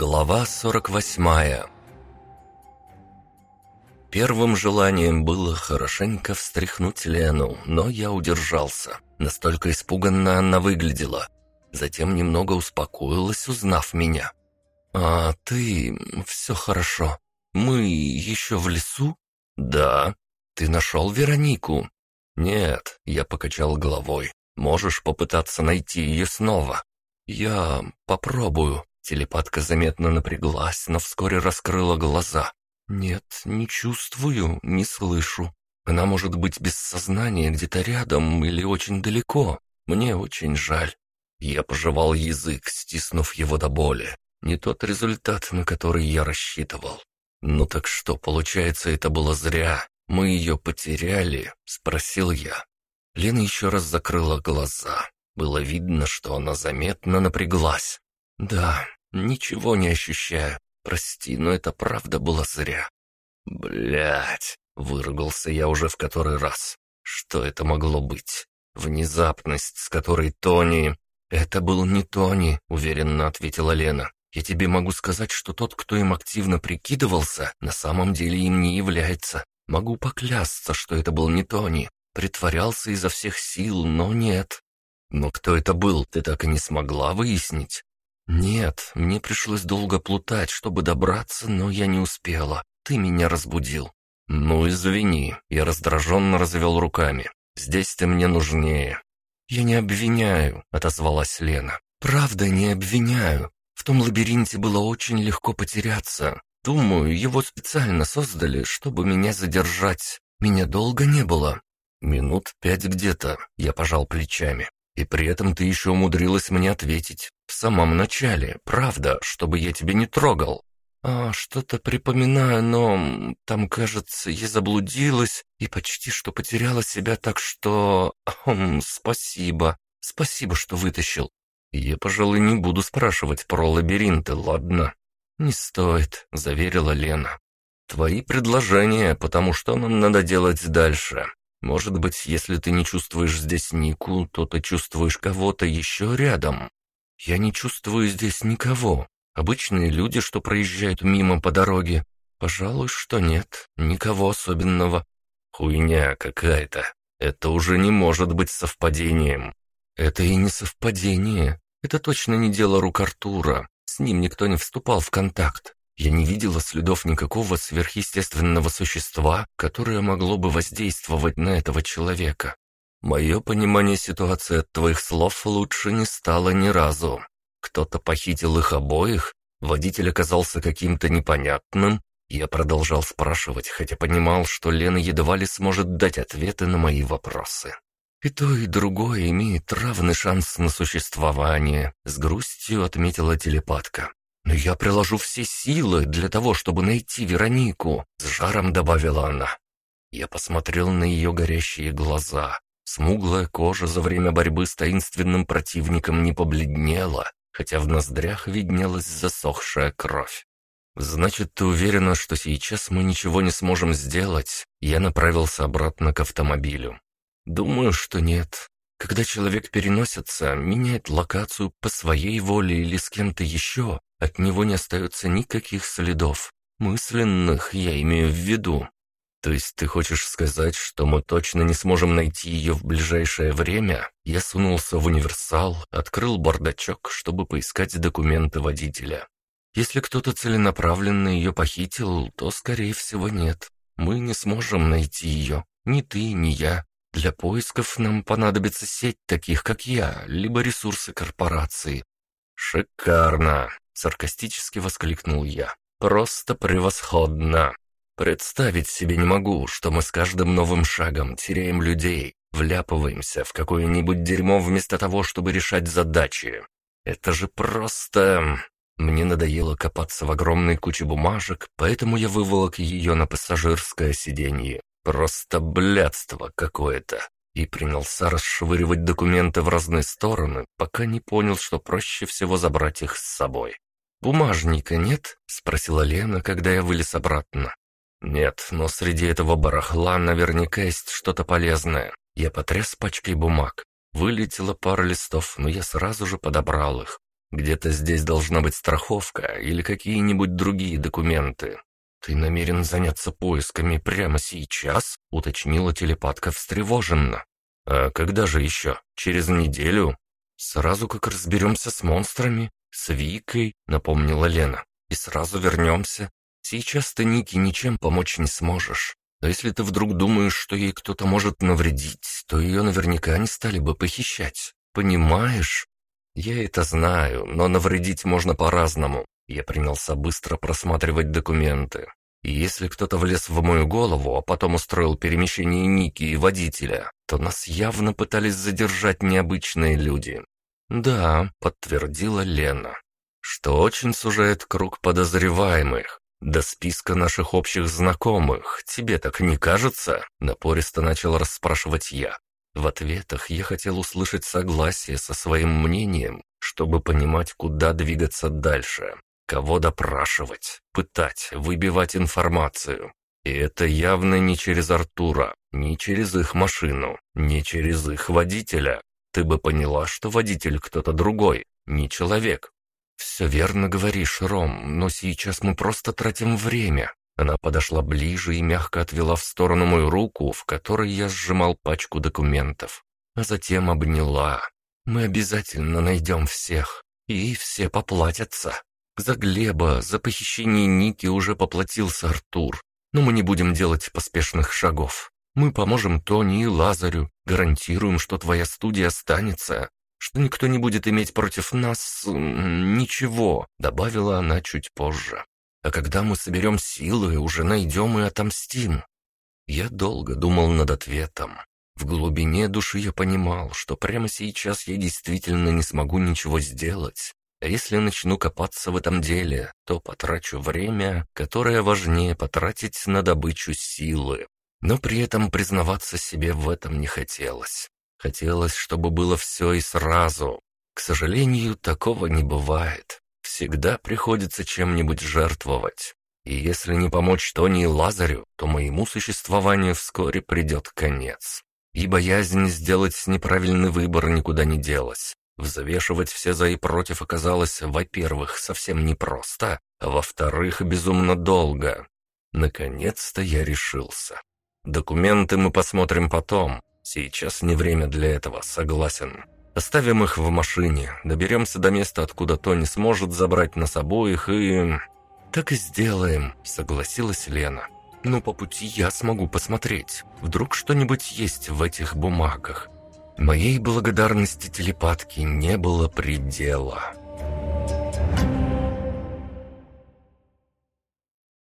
Глава 48 Первым желанием было хорошенько встряхнуть Лену, но я удержался. Настолько испуганно она выглядела. Затем немного успокоилась, узнав меня. «А ты... все хорошо. Мы еще в лесу?» «Да». «Ты нашел Веронику?» «Нет», — я покачал головой. «Можешь попытаться найти ее снова?» «Я попробую». Телепатка заметно напряглась, но вскоре раскрыла глаза. «Нет, не чувствую, не слышу. Она может быть без сознания где-то рядом или очень далеко. Мне очень жаль». Я пожевал язык, стиснув его до боли. Не тот результат, на который я рассчитывал. «Ну так что, получается, это было зря? Мы ее потеряли?» — спросил я. Лена еще раз закрыла глаза. Было видно, что она заметно напряглась. «Да, ничего не ощущаю. Прости, но это правда было зря». Блять, выругался я уже в который раз. Что это могло быть? Внезапность, с которой Тони... «Это был не Тони», — уверенно ответила Лена. «Я тебе могу сказать, что тот, кто им активно прикидывался, на самом деле им не является. Могу поклясться, что это был не Тони. Притворялся изо всех сил, но нет. Но кто это был, ты так и не смогла выяснить? Нет, мне пришлось долго плутать, чтобы добраться, но я не успела. Ты меня разбудил. Ну, извини, я раздраженно развел руками. Здесь ты мне нужнее. Я не обвиняю, отозвалась Лена. Правда, не обвиняю. В том лабиринте было очень легко потеряться. Думаю, его специально создали, чтобы меня задержать. Меня долго не было. Минут пять где-то, я пожал плечами. И при этом ты еще умудрилась мне ответить. Самом начале, правда, чтобы я тебя не трогал. А, что-то припоминаю, но там, кажется, я заблудилась и почти что потеряла себя, так что... Хм, спасибо. Спасибо, что вытащил. Я, пожалуй, не буду спрашивать про лабиринты, ладно? Не стоит, заверила Лена. Твои предложения, потому что нам надо делать дальше. Может быть, если ты не чувствуешь здесь Нику, то ты чувствуешь кого-то еще рядом. Я не чувствую здесь никого. Обычные люди, что проезжают мимо по дороге. Пожалуй, что нет, никого особенного. Хуйня какая-то. Это уже не может быть совпадением. Это и не совпадение. Это точно не дело рук Артура. С ним никто не вступал в контакт. Я не видела следов никакого сверхъестественного существа, которое могло бы воздействовать на этого человека. Мое понимание ситуации от твоих слов лучше не стало ни разу. Кто-то похитил их обоих, водитель оказался каким-то непонятным. Я продолжал спрашивать, хотя понимал, что Лена едва ли сможет дать ответы на мои вопросы. «И то, и другое имеет равный шанс на существование», — с грустью отметила телепатка. «Но я приложу все силы для того, чтобы найти Веронику», — с жаром добавила она. Я посмотрел на ее горящие глаза. Смуглая кожа за время борьбы с таинственным противником не побледнела, хотя в ноздрях виднелась засохшая кровь. «Значит, ты уверена, что сейчас мы ничего не сможем сделать?» Я направился обратно к автомобилю. «Думаю, что нет. Когда человек переносится, меняет локацию по своей воле или с кем-то еще, от него не остается никаких следов. Мысленных я имею в виду. То есть ты хочешь сказать, что мы точно не сможем найти ее в ближайшее время? Я сунулся в универсал, открыл бардачок, чтобы поискать документы водителя. Если кто-то целенаправленно ее похитил, то, скорее всего, нет. Мы не сможем найти ее. Ни ты, ни я. Для поисков нам понадобится сеть таких, как я, либо ресурсы корпорации. Шикарно! Саркастически воскликнул я. «Просто превосходно! Представить себе не могу, что мы с каждым новым шагом теряем людей, вляпываемся в какое-нибудь дерьмо вместо того, чтобы решать задачи. Это же просто... Мне надоело копаться в огромной куче бумажек, поэтому я выволок ее на пассажирское сиденье. Просто блядство какое-то и принялся расшвыривать документы в разные стороны, пока не понял, что проще всего забрать их с собой. «Бумажника нет?» — спросила Лена, когда я вылез обратно. «Нет, но среди этого барахла наверняка есть что-то полезное. Я потряс пачкой бумаг. Вылетела пара листов, но я сразу же подобрал их. Где-то здесь должна быть страховка или какие-нибудь другие документы. «Ты намерен заняться поисками прямо сейчас?» — уточнила телепатка встревоженно. «А когда же еще? Через неделю?» «Сразу как разберемся с монстрами, с Викой», — напомнила Лена. «И сразу вернемся. Сейчас ты Нике ничем помочь не сможешь. Но если ты вдруг думаешь, что ей кто-то может навредить, то ее наверняка не стали бы похищать. Понимаешь? Я это знаю, но навредить можно по-разному. Я принялся быстро просматривать документы. И если кто-то влез в мою голову, а потом устроил перемещение Ники и водителя, то нас явно пытались задержать необычные люди. «Да», — подтвердила Лена, что очень сужает круг подозреваемых. До списка наших общих знакомых, тебе так не кажется?» Напористо начал расспрашивать я. В ответах я хотел услышать согласие со своим мнением, чтобы понимать, куда двигаться дальше, кого допрашивать, пытать, выбивать информацию. И это явно не через Артура, не через их машину, не через их водителя. Ты бы поняла, что водитель кто-то другой, не человек. «Все верно говоришь, Ром, но сейчас мы просто тратим время». Она подошла ближе и мягко отвела в сторону мою руку, в которой я сжимал пачку документов. А затем обняла. «Мы обязательно найдем всех, и все поплатятся. За Глеба, за похищение Ники уже поплатился Артур, но мы не будем делать поспешных шагов. Мы поможем Тони и Лазарю, гарантируем, что твоя студия останется, что никто не будет иметь против нас ничего», — добавила она чуть позже. «А когда мы соберем силы, уже найдем и отомстим». Я долго думал над ответом. В глубине души я понимал, что прямо сейчас я действительно не смогу ничего сделать. А если начну копаться в этом деле, то потрачу время, которое важнее потратить на добычу силы. Но при этом признаваться себе в этом не хотелось. Хотелось, чтобы было все и сразу. К сожалению, такого не бывает. Всегда приходится чем-нибудь жертвовать. И если не помочь Тони и Лазарю, то моему существованию вскоре придет конец. И боязнь сделать неправильный выбор никуда не делась. Взвешивать все за и против оказалось, во-первых, совсем непросто, а во-вторых, безумно долго. Наконец-то я решился. Документы мы посмотрим потом, Сейчас не время для этого, согласен. Оставим их в машине, доберемся до места, откуда Тони сможет забрать нас обоих и... «Так и сделаем», — согласилась Лена. «Но по пути я смогу посмотреть. Вдруг что-нибудь есть в этих бумагах». Моей благодарности телепатки не было предела.